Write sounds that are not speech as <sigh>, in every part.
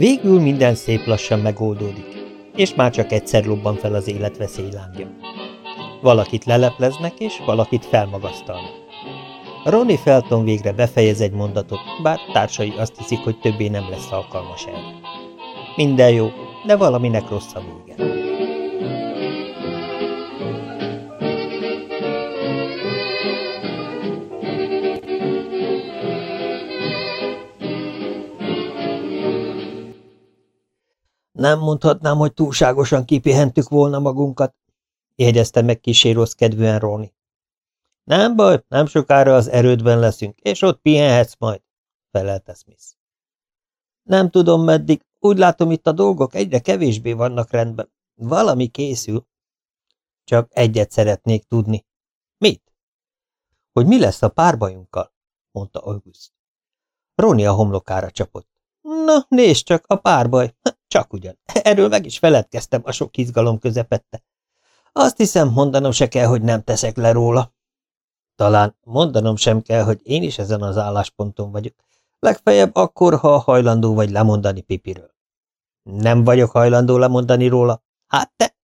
Végül minden szép lassan megoldódik, és már csak egyszer lobban fel az élet veszélylángja. Valakit lelepleznek, és valakit felmagasztalnak. Ronnie Felton végre befejez egy mondatot, bár társai azt hiszik, hogy többé nem lesz alkalmas erre. Minden jó, de valaminek rossz a vége. Nem mondhatnám, hogy túlságosan kipihentük volna magunkat, jegyezte meg kisé rossz kedvűen Ronnie. Nem baj, nem sokára az erődben leszünk, és ott pihenhetsz majd, felelte Smith. Nem tudom meddig, úgy látom itt a dolgok egyre kevésbé vannak rendben. Valami készül. Csak egyet szeretnék tudni. Mit? Hogy mi lesz a párbajunkkal, mondta August. Roni a homlokára csapott. Na, nézd csak, a párbaj. Csak ugyan. Erről meg is feledkeztem a sok izgalom közepette. Azt hiszem, mondanom se kell, hogy nem teszek le róla. Talán mondanom sem kell, hogy én is ezen az állásponton vagyok. Legfeljebb akkor, ha hajlandó vagy lemondani Pipiről. Nem vagyok hajlandó lemondani róla. Hát te?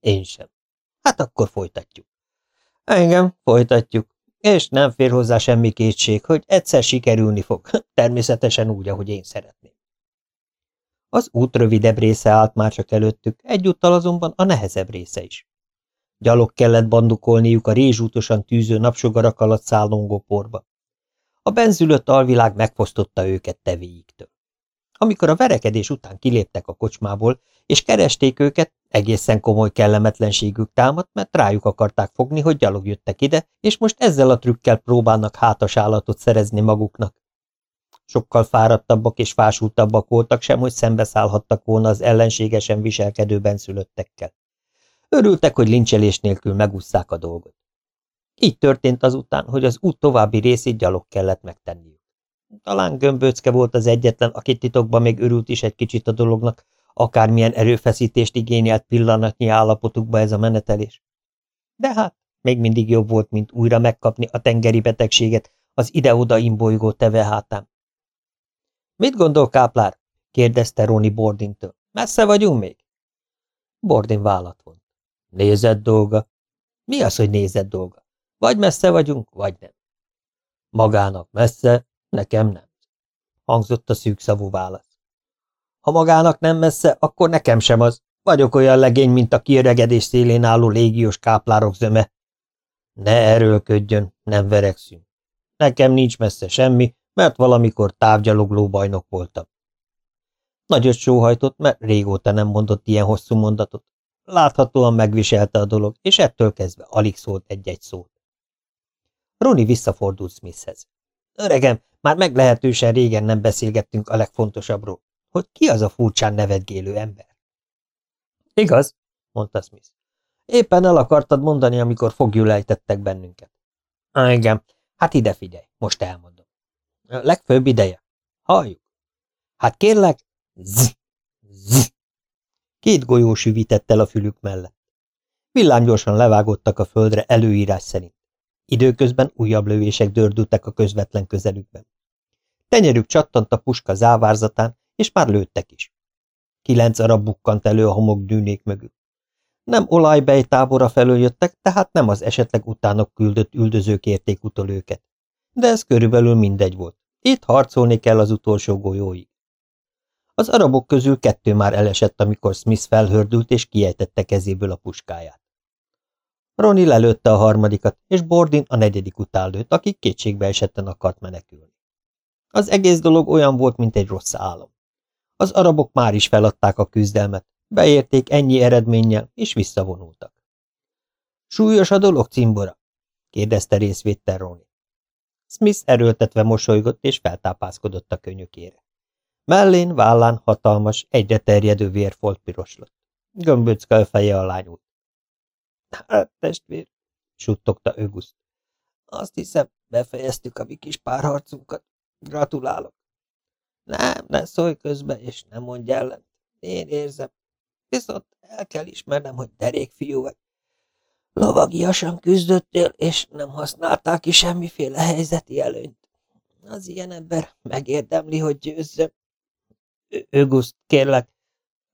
Én sem. Hát akkor folytatjuk. Engem, folytatjuk. És nem fér hozzá semmi kétség, hogy egyszer sikerülni fog. <laughs> Természetesen úgy, ahogy én szeretném. Az út rövidebb része állt már csak előttük, egyúttal azonban a nehezebb része is. Gyalog kellett bandukolniuk a rézsútosan tűző napsugarak alatt szállongó porba. A benzülött alvilág megfosztotta őket tevéiktől. Amikor a verekedés után kiléptek a kocsmából, és keresték őket, egészen komoly kellemetlenségük támadt, mert rájuk akarták fogni, hogy gyalog jöttek ide, és most ezzel a trükkel próbálnak hátas állatot szerezni maguknak. Sokkal fáradtabbak és fásultabbak voltak sem, hogy szembeszállhattak volna az ellenségesen viselkedő benszülöttekkel. Örültek, hogy lincselés nélkül megúszszák a dolgot. Így történt azután, hogy az út további részét gyalog kellett megtenniük. Talán Gömböcke volt az egyetlen, aki titokban még örült is egy kicsit a dolognak, akármilyen erőfeszítést igényelt pillanatnyi állapotukba ez a menetelés. De hát, még mindig jobb volt, mint újra megkapni a tengeri betegséget az ide-oda imbolygó teve hátán. Mit gondol, Káplár? kérdezte Roni Bordintől. Messze vagyunk még? Bordin vállat vont. Nézett dolga. Mi az, hogy nézett dolga? Vagy messze vagyunk, vagy nem. Magának messze, nekem nem. Hangzott a szűkszavú válasz. Ha magának nem messze, akkor nekem sem az. Vagyok olyan legény, mint a kiöregedés szélén álló légiós káplárok zöme. Ne erőlködjön, nem verekszünk. Nekem nincs messze semmi, mert valamikor távgyalogló bajnok voltam. Nagyot sóhajtott, mert régóta nem mondott ilyen hosszú mondatot. Láthatóan megviselte a dolog, és ettől kezdve alig szólt egy-egy szót. Roni visszafordult Smithhez. Öregem, már meglehetősen régen nem beszélgettünk a legfontosabbról, hogy ki az a furcsán nevetgélő ember. Igaz, mondta Smith. Éppen el akartad mondani, amikor fogjulejtettek bennünket. Igen, hát ide figyelj, most elmondom. Legfőbb ideje. Halljuk. Hát kérlek, zzz, zzz. Két golyó süvített el a fülük mellett. Villámgyorsan levágottak a földre előírás szerint. Időközben újabb lövések dördültek a közvetlen közelükben. Tenyerük csattant a puska závárzatán, és már lőttek is. Kilenc arab bukkant elő a homok dűnék mögül. Nem olajbej tábora felől jöttek, tehát nem az esetleg utánok küldött üldözők érték utol őket. De ez körülbelül mindegy volt. Itt harcolni kell az utolsó golyóig. Az arabok közül kettő már elesett, amikor Smith felhördült és kiejtette kezéből a puskáját. Roni lelőtte a harmadikat, és Bordin a negyedik után lőtt, aki kétségbe esetten akart menekülni. Az egész dolog olyan volt, mint egy rossz álom. Az arabok már is feladták a küzdelmet, beérték ennyi eredménnyel, és visszavonultak. Súlyos a dolog, cimbora? kérdezte részvétel Roni. Smith erőltetve mosolygott, és feltápászkodott a könyökére. Mellén, vállán hatalmas, egyre terjedő vérfolt piroslott. Gömböcke a feje alá nyúlt. Hát, testvér, suttogta Öguszt. Azt hiszem, befejeztük a mi kis párharcunkat. Gratulálok. Nem, ne szólj közbe, és nem mondj ellen. Én érzem. Viszont el kell ismernem, hogy derék fiú vagy. Lovagiasan küzdöttél, és nem használtál ki semmiféle helyzeti előnyt. Az ilyen ember megérdemli, hogy győzzem. Öguszt, kérlek,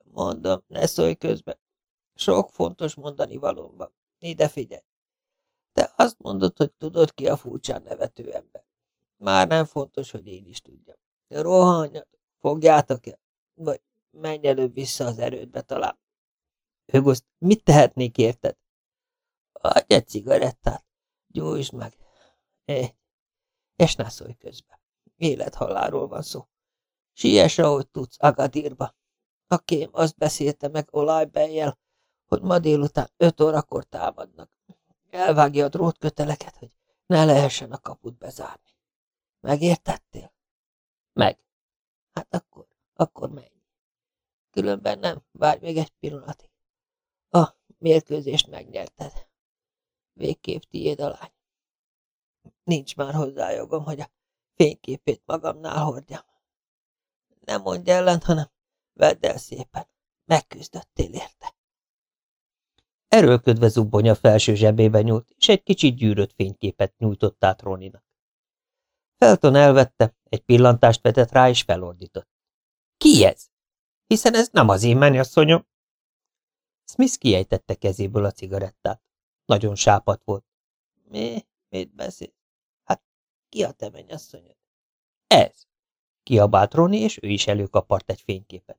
mondom, ne szólj közbe. Sok fontos mondani valóban. Ide figyelj. Te azt mondod, hogy tudod ki a furcsán nevető ember. Már nem fontos, hogy én is tudjam. Rohanjad, fogjátok el, vagy menj előbb vissza az erődbe talán. Ögoszt, mit tehetnék érted? Adj egy cigarettát, gyújtsd meg. És ne szólj közbe. Élethalálról van szó. Siess, ahogy tudsz, Agadírba. A kém azt beszélte meg olajbejjel, hogy ma délután öt órakor támadnak. Elvágja a drótköteleket, hogy ne lehessen a kaput bezárni. Megértettél? Meg. Hát akkor, akkor menj. Különben nem, várj még egy pillanatig. A mérkőzést megnyerted. Végképp tiéd a lány. Nincs már hozzá jogom, hogy a fényképét magamnál hordjam. Nem mondj ellen, hanem vedd el szépen. Megküzdöttél érte. Erőlködve zubbonya felső zsebébe nyúlt, és egy kicsit gyűrött fényképet nyújtott át Roninak. Felton elvette, egy pillantást vetett rá, és felordított. Ki ez? Hiszen ez nem az én mennyasszonyom. Smith kiejtette kezéből a cigarettát. Nagyon sápat volt. Mi? Mit beszél? Hát, ki a te mennyasszonyod? Ez! Kiabált Roni, és ő is előkapart egy fényképet.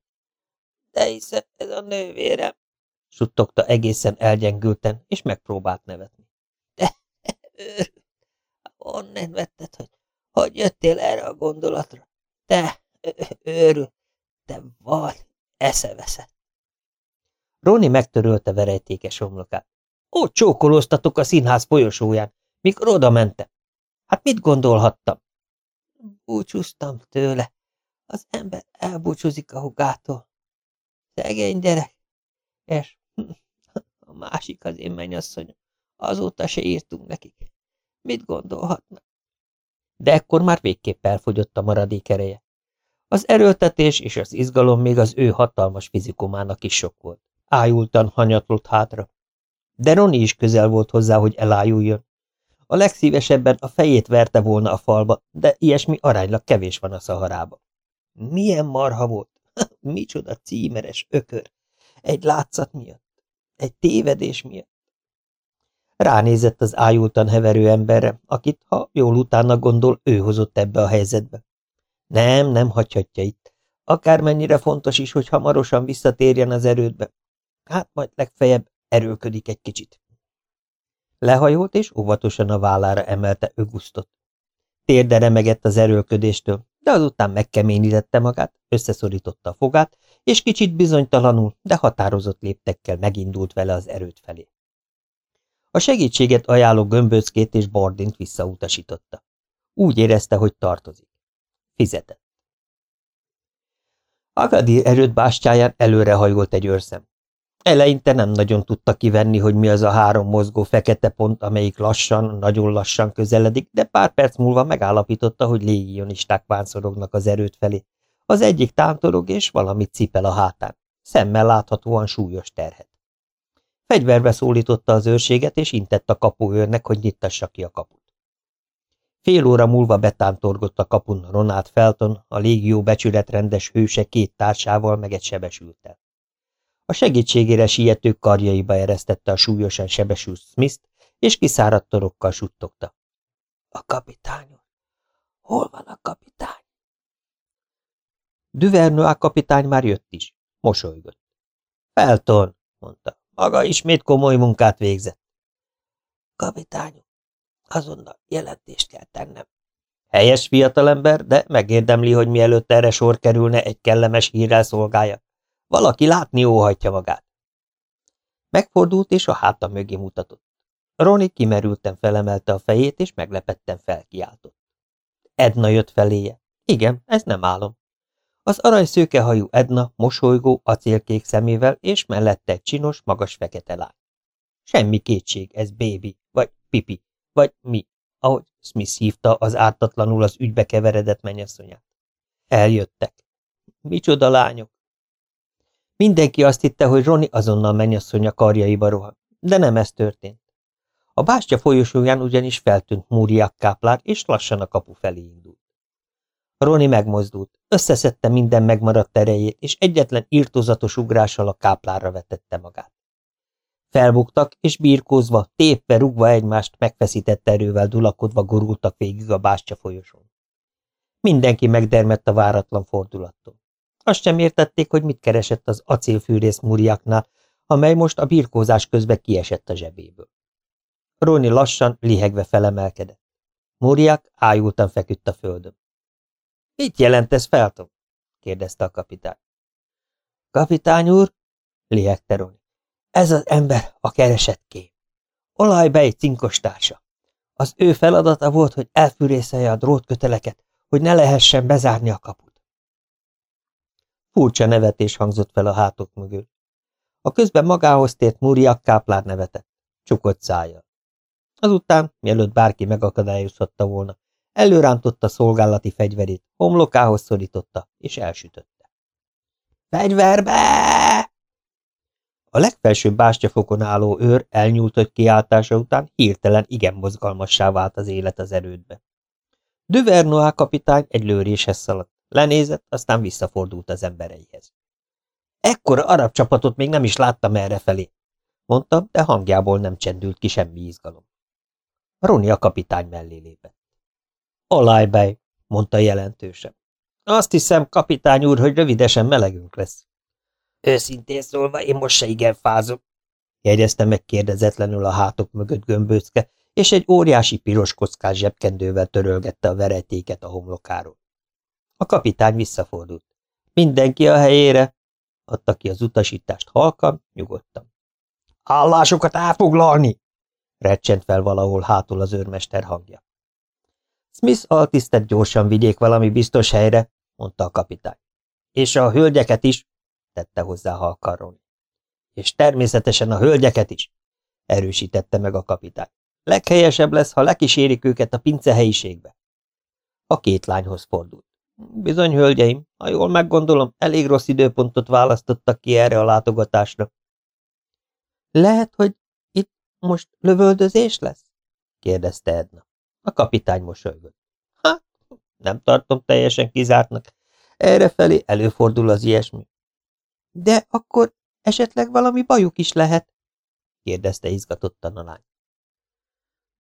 De hiszem, ez a nővérem, suttogta egészen elgyengülten, és megpróbált nevetni. De, őrült, onnan vetted, hogy hogy jöttél erre a gondolatra? Te, őrült, te vagy, eszeveszett. Roni megtörölte verejtékes homlokát. Ó, csókolóztatok a színház folyosóján, mikor oda mentem. Hát mit gondolhattam? Búcsúztam tőle. Az ember elbúcsúzik a hugától. Szegény gyerek. És <laughs> a másik az én mennyasszonyom. Azóta se írtunk nekik. Mit gondolhatnak? De ekkor már végképp elfogyott a maradék ereje. Az erőltetés és az izgalom még az ő hatalmas fizikumának is sok volt. Ájultan hanyatlott hátra. De Roni is közel volt hozzá, hogy elájuljon. A legszívesebben a fejét verte volna a falba, de ilyesmi aránylag kevés van a szaharába. Milyen marha volt! <laughs> Micsoda címeres ökör! Egy látszat miatt, egy tévedés miatt. Ránézett az ájultan heverő emberre, akit, ha jól utána gondol, ő hozott ebbe a helyzetbe. Nem, nem hagyhatja itt. Akármennyire fontos is, hogy hamarosan visszatérjen az erődbe. Hát majd legfeljebb erőködik egy kicsit. Lehajolt, és óvatosan a vállára emelte Ögusztot. Térde remegett az erőlködéstől, de azután megkeményítette magát, összeszorította a fogát, és kicsit bizonytalanul, de határozott léptekkel megindult vele az erőt felé. A segítséget ajánló gömböckét és Bordint visszautasította. Úgy érezte, hogy tartozik. Fizetett. Agadir erőt bástyáján előrehajolt egy őrszem. Eleinte nem nagyon tudta kivenni, hogy mi az a három mozgó fekete pont, amelyik lassan, nagyon lassan közeledik, de pár perc múlva megállapította, hogy légionisták vánszorognak az erőt felé. Az egyik tántorog, és valamit cipel a hátán. Szemmel láthatóan súlyos terhet. Fegyverbe szólította az őrséget, és intett a kapuőrnek, hogy nyittassa ki a kaput. Fél óra múlva betántorgott a kapun Ronald Felton, a légió becsületrendes hőse két társával meg egy sebesültel. A segítségére sietők karjaiba eresztette a súlyosan sebesült Smith-t, és kiszáradt torokkal suttogta. A kapitány Hol van a kapitány? a kapitány már jött is. Mosolygott. Felton, mondta. Maga ismét komoly munkát végzett. Kapitányom, azonnal jelentést kell tennem. Helyes fiatalember, de megérdemli, hogy mielőtt erre sor kerülne, egy kellemes hírrel szolgálja. Valaki látni óhajtja magát. Megfordult, és a háta mögé mutatott. Roni kimerülten felemelte a fejét, és meglepetten felkiáltott. Edna jött feléje. Igen, ez nem álom. Az aranyszőkehajú Edna mosolygó, acélkék szemével, és mellette egy csinos, magas fekete lány. Semmi kétség, ez bébi, vagy pipi, vagy mi, ahogy Smith hívta az ártatlanul az ügybe keveredett mennyasszonyát. Eljöttek. Micsoda lányok! Mindenki azt hitte, hogy Roni azonnal mennyasszonya karjaiba rohan, de nem ez történt. A bástya folyosóján ugyanis feltűnt Múriak káplár, és lassan a kapu felé indult. Roni megmozdult, összeszedte minden megmaradt erejét, és egyetlen írtozatos ugrással a káplára vetette magát. Felbuktak, és birkózva, tépve, rugva egymást, megfeszített erővel dulakodva gurultak végig a bástya folyosón. Mindenki megdermett a váratlan fordulattól. Azt sem értették, hogy mit keresett az acélfűrész muriaknál, amely most a birkózás közben kiesett a zsebéből. Roni lassan, lihegve felemelkedett. Muriak ájultan feküdt a földön. – Mit jelent ez, Felton? – kérdezte a kapitány. – Kapitány úr – lihegte Roni. – Ez az ember a keresett kém. Olajbej cinkos társa. Az ő feladata volt, hogy elfűrészelje a drótköteleket, hogy ne lehessen bezárni a kaput. Furcsa nevetés hangzott fel a hátok mögül. A közben magához tért Muriak káplár nevetett, csukott szájjal. Azután, mielőtt bárki megakadályozhatta volna, előrántotta szolgálati fegyverét, homlokához szorította, és elsütötte. Fegyverbe! A legfelsőbb bástyafokon álló őr elnyújtott kiáltása után hirtelen igen mozgalmassá vált az élet az erődbe. Duvernois kapitány egy lőréshez szaladt, lenézett, aztán visszafordult az embereihez. Ekkora arab csapatot még nem is láttam errefelé, mondta, de hangjából nem csendült ki semmi izgalom. Roni a kapitány mellé lépett. Olajbej, mondta jelentősen. Azt hiszem, kapitány úr, hogy rövidesen melegünk lesz. Őszintén szólva, én most se igen fázom, jegyezte meg kérdezetlenül a hátok mögött gömbőcke, és egy óriási piros kockás zsebkendővel törölgette a verejtéket a homlokáról. A kapitány visszafordult. Mindenki a helyére, adta ki az utasítást halkan, nyugodtan. Állásokat elfoglalni! recsent fel valahol hátul az őrmester hangja. Smith altisztet gyorsan vigyék valami biztos helyre, mondta a kapitány. És a hölgyeket is, tette hozzá halkan És természetesen a hölgyeket is, erősítette meg a kapitány. Leghelyesebb lesz, ha lekísérik őket a pince helyiségbe. A két lányhoz fordult. Bizony, hölgyeim, ha jól meggondolom, elég rossz időpontot választottak ki erre a látogatásra. Lehet, hogy itt most lövöldözés lesz? kérdezte Edna. A kapitány mosolygott. Hát, nem tartom teljesen kizártnak. Errefelé előfordul az ilyesmi. De akkor esetleg valami bajuk is lehet? kérdezte izgatottan a lány.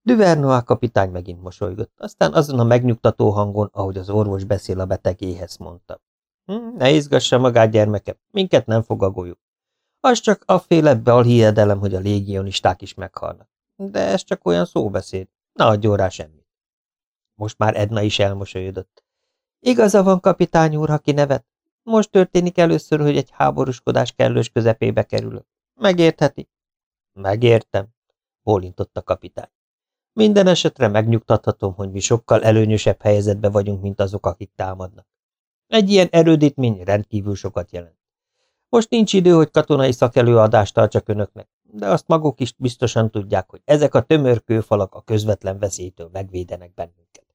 Duvernois kapitány megint mosolygott, aztán azon a megnyugtató hangon, ahogy az orvos beszél a betegéhez, mondta. Hm, ne izgassa magát, gyermeke, minket nem fog a golyó. Az csak a féle balhiedelem, hogy a légionisták is meghalnak. De ez csak olyan szóbeszéd, ne adjon rá semmit. Most már Edna is elmosolyodott. Igaza van, kapitány úr, ha nevet. Most történik először, hogy egy háborúskodás kellős közepébe kerülök. Megértheti? Megértem, bólintott a kapitány. Minden esetre megnyugtathatom, hogy mi sokkal előnyösebb helyzetben vagyunk, mint azok, akik támadnak. Egy ilyen erődítmény rendkívül sokat jelent. Most nincs idő, hogy katonai szakelőadást tartsak önöknek, de azt maguk is biztosan tudják, hogy ezek a tömör kőfalak a közvetlen veszélytől megvédenek bennünket.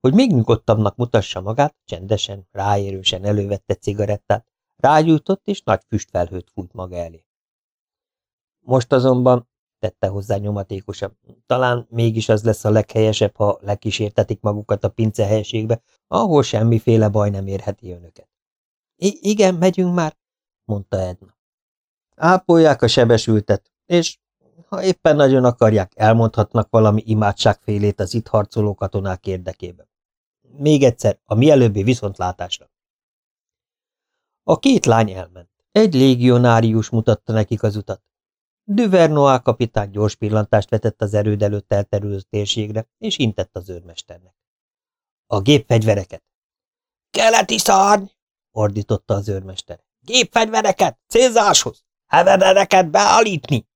Hogy még nyugodtabbnak mutassa magát, csendesen, ráérősen elővette cigarettát, rágyújtott és nagy füstfelhőt fújt maga elé. Most azonban tette hozzá nyomatékosan. Talán mégis az lesz a leghelyesebb, ha lekísértetik magukat a pince helységbe, ahol semmiféle baj nem érheti önöket. I igen, megyünk már, mondta Edna. Ápolják a sebesültet, és ha éppen nagyon akarják, elmondhatnak valami imádságfélét az itt harcoló katonák érdekében. Még egyszer, a mielőbbi viszontlátásra. A két lány elment. Egy légionárius mutatta nekik az utat. Duvernois kapitány gyors pillantást vetett az erőd előtt elterülő térségre, és intett az őrmesternek. A gépfegyvereket! Keleti szárny! ordította az őrmester. Gépfegyvereket! Célzáshoz! Heverereket beállítni!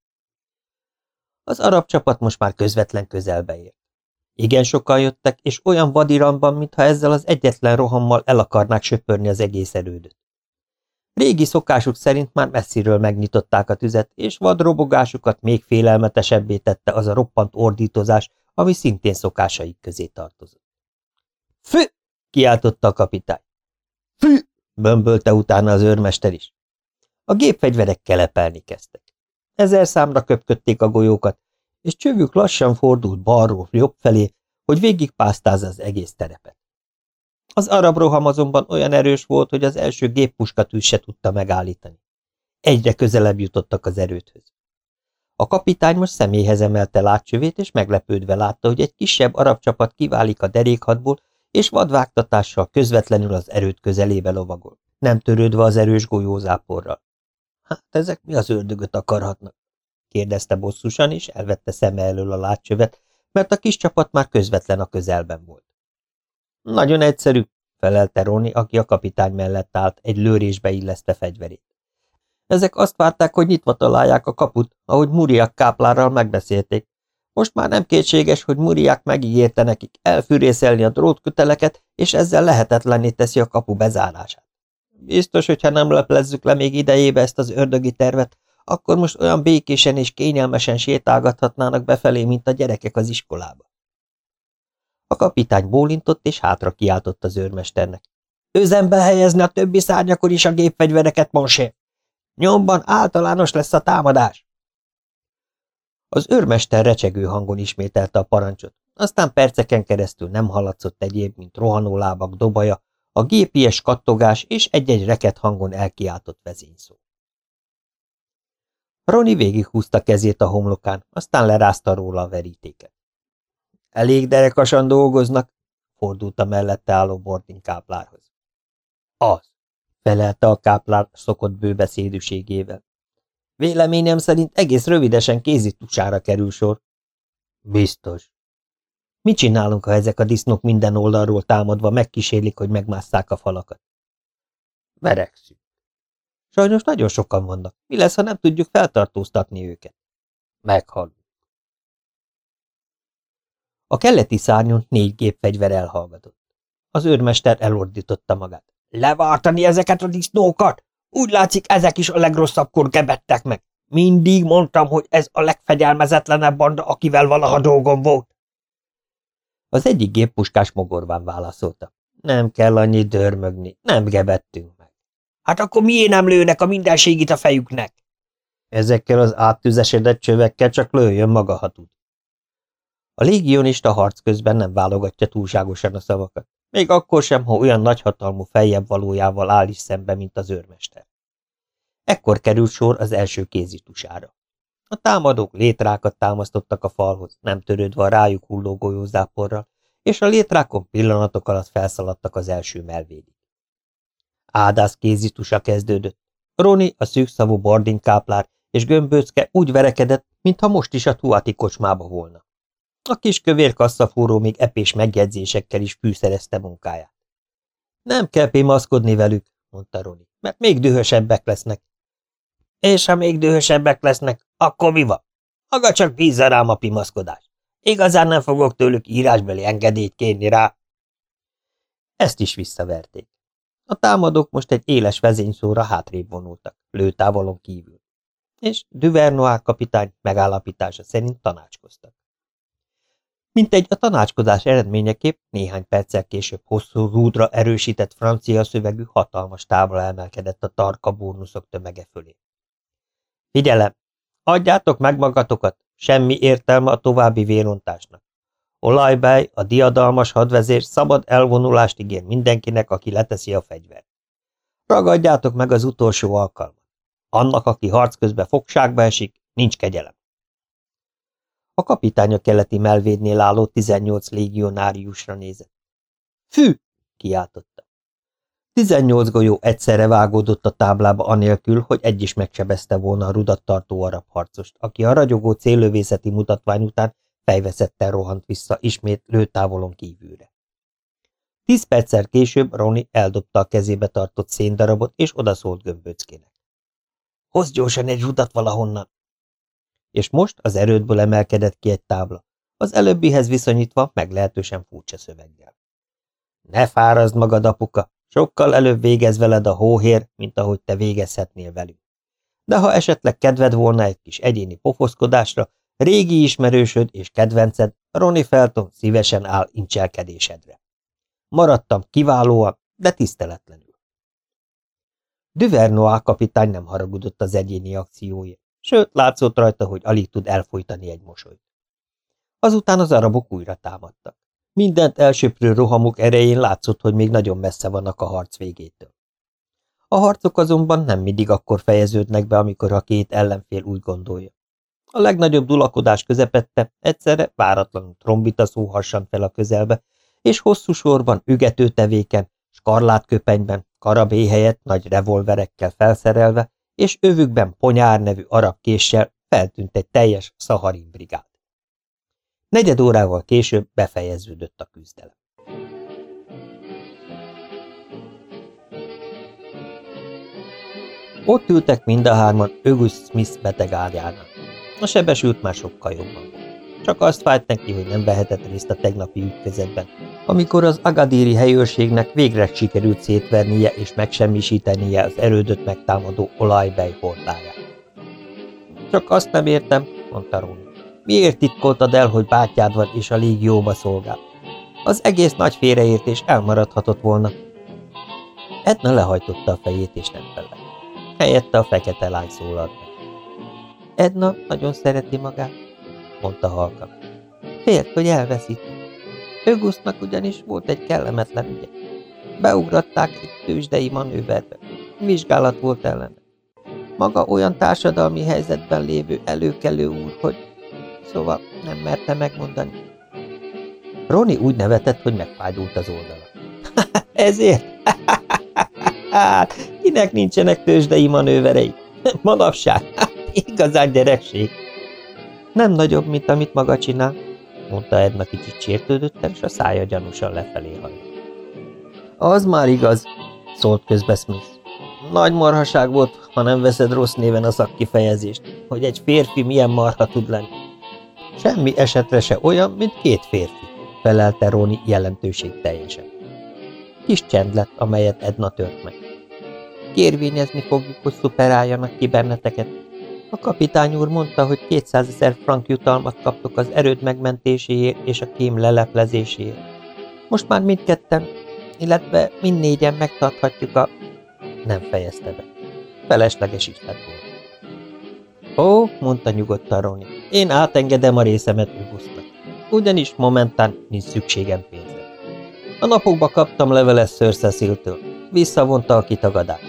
Az arab csapat most már közvetlen közelbe ért. Igen sokan jöttek, és olyan vadiramban, mintha ezzel az egyetlen rohammal el akarnák söpörni az egész erődöt. Régi szokásuk szerint már messziről megnyitották a tüzet, és vadrobogásukat még félelmetesebbé tette az a roppant ordítozás, ami szintén szokásaik közé tartozott. Fű! kiáltotta a kapitány. Fű! bömbölte utána az őrmester is. A gépfegyverek kelepelni kezdtek. Ezer számra köpködték a golyókat, és csövük lassan fordult balról jobb felé, hogy végigpásztázza az egész terepet. Az arab roham azonban olyan erős volt, hogy az első géppuskatűz se tudta megállítani. Egyre közelebb jutottak az erődhöz. A kapitány most személyhez emelte látcsövét, és meglepődve látta, hogy egy kisebb arab csapat kiválik a derékhadból, és vadvágtatással közvetlenül az erőt közelébe lovagol, nem törődve az erős golyózáporral. Hát ezek mi az ördögöt akarhatnak? kérdezte bosszusan, és elvette szeme elől a látcsövet, mert a kis csapat már közvetlen a közelben volt. Nagyon egyszerű, felelte Roni, aki a kapitány mellett állt, egy lőrésbe illesztve fegyverét. Ezek azt várták, hogy nyitva találják a kaput, ahogy Muriak káplárral megbeszélték. Most már nem kétséges, hogy Muriak megígérte nekik elfűrészelni a drótköteleket, és ezzel lehetetlenné teszi a kapu bezárását. Biztos, hogyha nem leplezzük le még idejébe ezt az ördögi tervet, akkor most olyan békésen és kényelmesen sétálgathatnának befelé, mint a gyerekek az iskolába. A kapitány bólintott, és hátra kiáltott az őrmesternek. Üzembe helyezni a többi szárnyakor is a gépfegyvereket, Monsé! Nyomban általános lesz a támadás! Az őrmester recsegő hangon ismételte a parancsot, aztán perceken keresztül nem hallatszott egyéb, mint rohanó lábak dobaja, a gépies kattogás és egy-egy reket hangon elkiáltott vezényszó. Roni végighúzta kezét a homlokán, aztán lerázta róla a verítéket. Elég derekasan dolgoznak, fordult a mellette álló Bordin káplárhoz. Az, felelte a káplár szokott bőbeszédűségével. Véleményem szerint egész rövidesen kézitusára kerül sor. Biztos. Mit csinálunk, ha ezek a disznók minden oldalról támadva megkísérlik, hogy megmásszák a falakat? Verekszünk. Sajnos nagyon sokan vannak. Mi lesz, ha nem tudjuk feltartóztatni őket? Meghalunk. A keleti szárnyon négy gépfegyver elhallgatott. Az őrmester elordította magát. Levártani ezeket a disznókat? Úgy látszik, ezek is a legrosszabbkor gebettek meg. Mindig mondtam, hogy ez a legfegyelmezetlenebb banda, akivel valaha dolgom volt. Az egyik géppuskás mogorván válaszolta. Nem kell annyi dörmögni, nem gebettünk meg. Hát akkor miért nem lőnek a mindenségit a fejüknek? Ezekkel az áttüzesedett csövekkel csak lőjön maga, ha tud. A légionista harc közben nem válogatja túlságosan a szavakat, még akkor sem, ha olyan nagyhatalmú feljebb valójával áll is szembe, mint az őrmester. Ekkor került sor az első kézitusára. A támadók létrákat támasztottak a falhoz, nem törődve a rájuk hulló golyózáporral, és a létrákon pillanatok alatt felszaladtak az első melvédig. Ádász kézitusa kezdődött. Roni, a szűkszavú Bardin káplár és gömböcke úgy verekedett, mintha most is a tuati kocsmába volna. A kis kövér kasszafúró még epés megjegyzésekkel is fűszerezte munkáját. Nem kell pémaszkodni velük, mondta Roni, mert még dühösebbek lesznek. És ha még dühösebbek lesznek, akkor mi van? Maga csak bízza rám a pimaszkodás. Igazán nem fogok tőlük írásbeli engedélyt kérni rá. Ezt is visszaverték. A támadók most egy éles vezényszóra hátrébb vonultak, lőtávolon kívül. És Duvernoir kapitány megállapítása szerint tanácskoztak. Mint egy a tanácskozás eredményeképp néhány perccel később hosszú rúdra erősített francia szövegű hatalmas tábla emelkedett a tarka bónuszok tömege fölé. Figyelem! Adjátok meg magatokat! Semmi értelme a további vérontásnak. Olajbej, a diadalmas hadvezér szabad elvonulást ígér mindenkinek, aki leteszi a fegyvert. Ragadjátok meg az utolsó alkalmat. Annak, aki harc közben fogságba esik, nincs kegyelem. A kapitány a keleti melvédnél álló 18 légionáriusra nézett. Fű! kiáltotta. 18 golyó egyszerre vágódott a táblába anélkül, hogy egy is megsebezte volna a rudat tartó arab harcost, aki a ragyogó céllövészeti mutatvány után fejveszetten rohant vissza ismét lőtávolon kívülre. Tíz perccel később Roni eldobta a kezébe tartott széndarabot, és odaszólt gömböckének. – Hozz gyorsan egy rudat valahonnan! És most az erődből emelkedett ki egy tábla, az előbbihez viszonyítva meglehetősen furcsa szöveggel. – Ne fárazd magad, apuka! Sokkal előbb végez veled a hóhér, mint ahogy te végezhetnél velünk. De ha esetleg kedved volna egy kis egyéni pofoszkodásra, régi ismerősöd és kedvenced, Ronnie Felton szívesen áll incselkedésedre. Maradtam kiválóan, de tiszteletlenül. Duvernois kapitány nem haragudott az egyéni akcióért, sőt, látszott rajta, hogy alig tud elfolytani egy mosolyt. Azután az arabok újra támadtak. Mindent elsöprő rohamuk erején látszott, hogy még nagyon messze vannak a harc végétől. A harcok azonban nem mindig akkor fejeződnek be, amikor a két ellenfél úgy gondolja. A legnagyobb dulakodás közepette egyszerre váratlanul trombita szó hassant fel a közelbe, és hosszú sorban ügető tevéken, skarlátköpenyben, karabé helyett nagy revolverekkel felszerelve, és övükben ponyár nevű arab késsel feltűnt egy teljes szaharin brigád. Negyed órával később befejeződött a küzdelem. Ott ültek mind a hárman August Smith beteg ágyánál. A sebesült már sokkal jobban volt. Csak azt fájt neki, hogy nem vehetett részt a tegnapi ütközetben, amikor az agadíri helyőrségnek végre sikerült szétvernie és megsemmisítenie az erődöt megtámadó olajbej hordáját. Csak azt nem értem, mondta Róni. Miért titkoltad el, hogy bátyád van és a légióba szolgál? Az egész nagy félreértés elmaradhatott volna. Edna lehajtotta a fejét és nem felett. Helyette a fekete lány szólalt. Edna nagyon szereti magát, mondta halkan. Félt, hogy elveszít. Ögusznak ugyanis volt egy kellemetlen ügye. Beugratták egy tőzsdei manőverbe. Vizsgálat volt ellene. Maga olyan társadalmi helyzetben lévő előkelő úr, hogy szóval nem merte megmondani. Roni úgy nevetett, hogy megfájdult az oldala. <laughs> Ezért? hát, <laughs> kinek nincsenek tőzsdei manőverei? <laughs> Manapság, igazán gyerekség. Nem nagyobb, mint amit maga csinál, mondta Edna kicsit sértődötten, és a szája gyanúsan lefelé hajlott. Az már igaz, szólt közbe. Nagy marhaság volt, ha nem veszed rossz néven a szakkifejezést, hogy egy férfi milyen marha tud lenni. Semmi esetre se olyan, mint két férfi, felelte Róni jelentőség teljesen. Kis csend lett, amelyet Edna tört meg. Kérvényezni fogjuk, hogy szuperáljanak ki benneteket. A kapitány úr mondta, hogy 200 ezer frank jutalmat kaptok az erőd megmentéséért és a kém leleplezéséért. Most már mindketten, illetve mindnégyen megtarthatjuk a... Nem fejezte be. Felesleges is lett volna. Ó, mondta nyugodtan Roni, én átengedem a részemet Ugusznak. Ugyanis momentán nincs szükségem pénzre. A napokba kaptam leveles Sir Cecil-től. Visszavonta a kitagadást.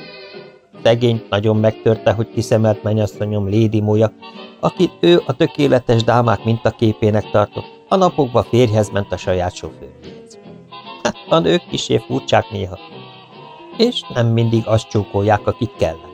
Szegény nagyon megtörte, hogy kiszemelt mennyasszonyom Lady Moya, akit ő a tökéletes dámák mintaképének tartott. A napokba férjhez ment a saját sofőrjéhez. Hát, a nők kisé furcsák néha. És nem mindig azt csókolják, akik kellene.